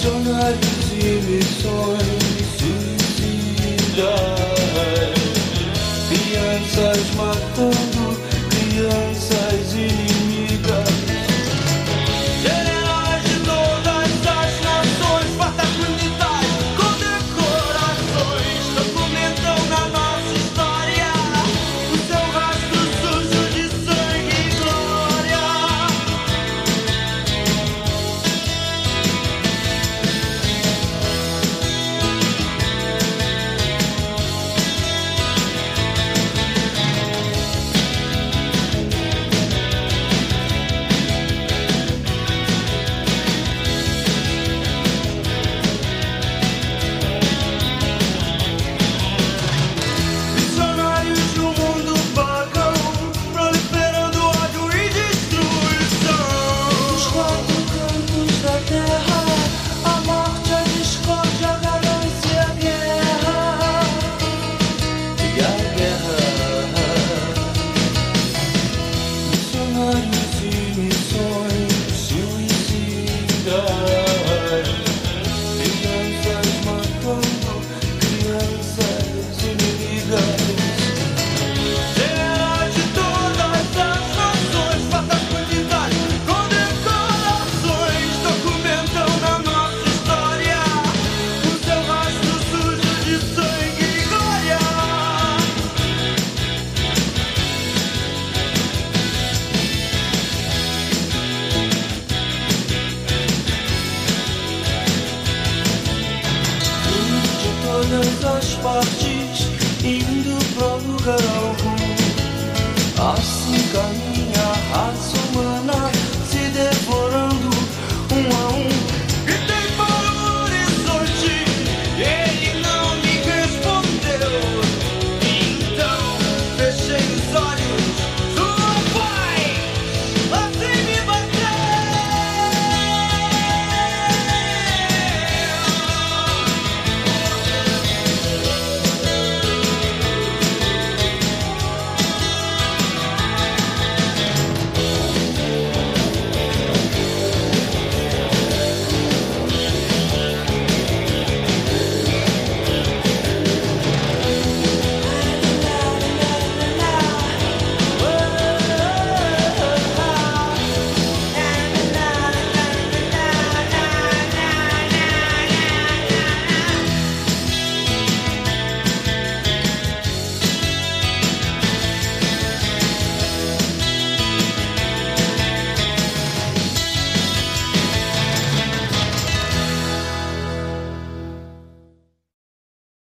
sonar, si mi sol, si. done. apenas as partes.